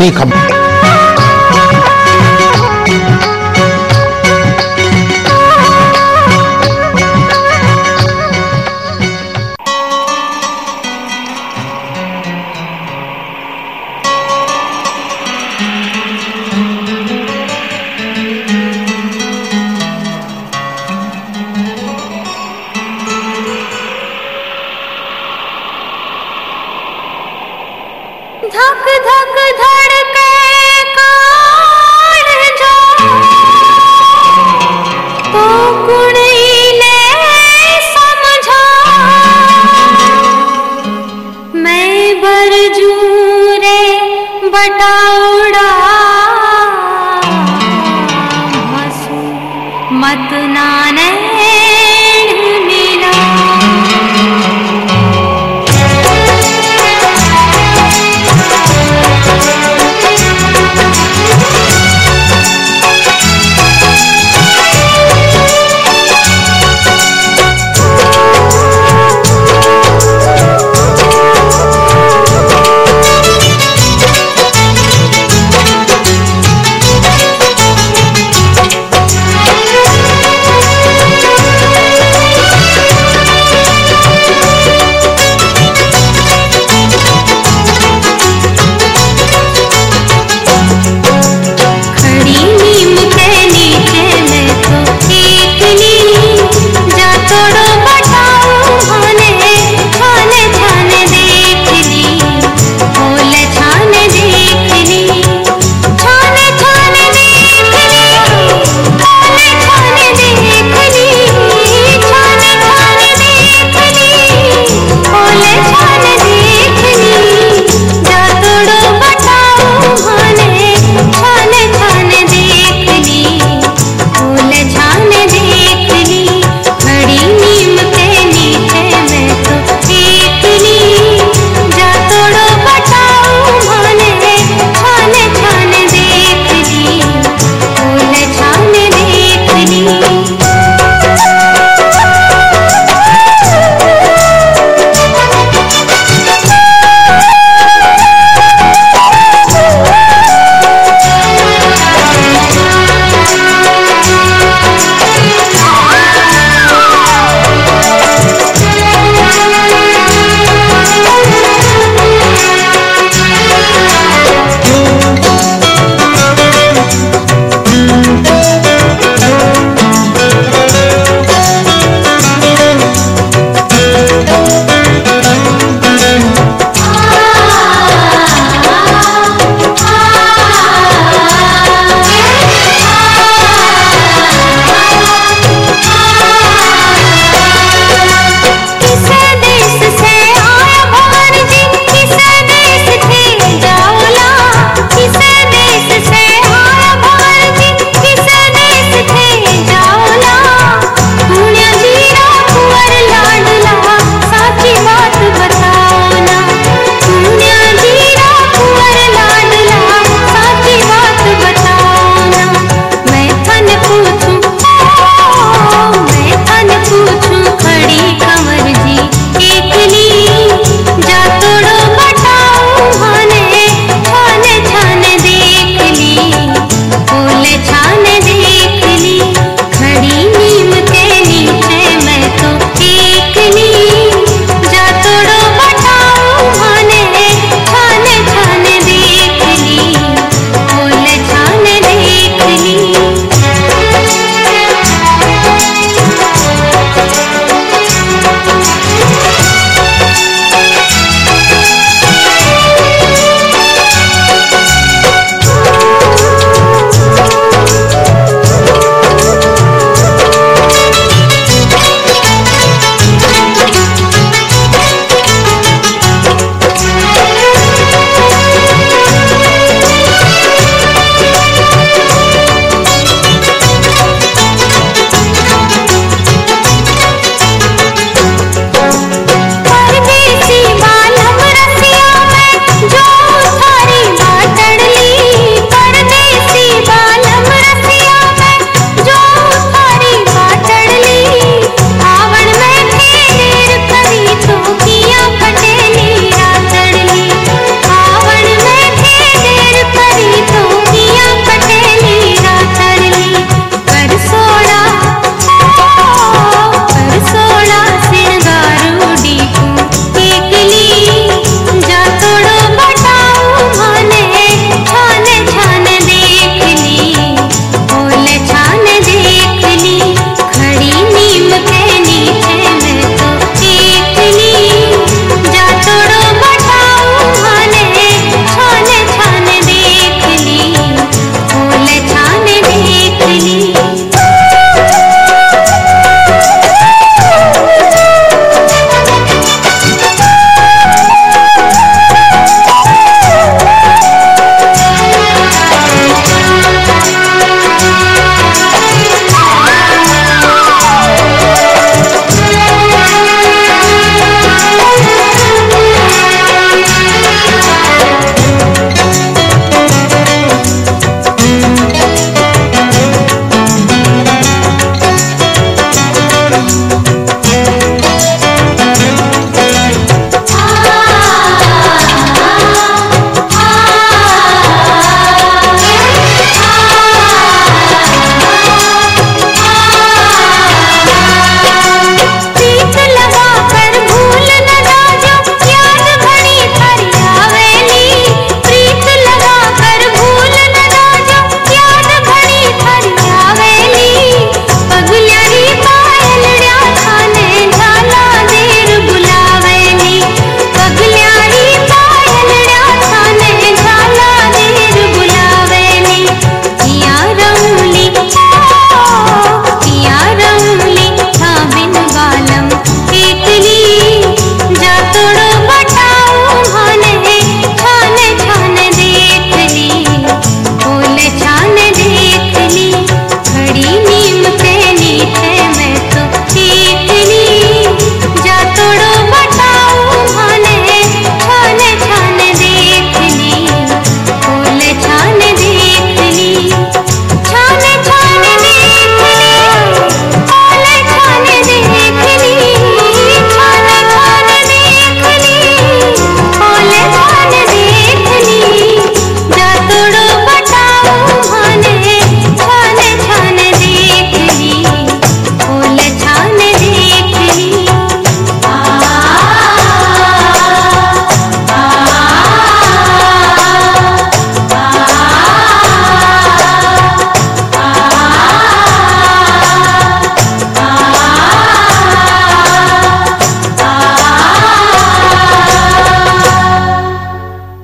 money company. धक धक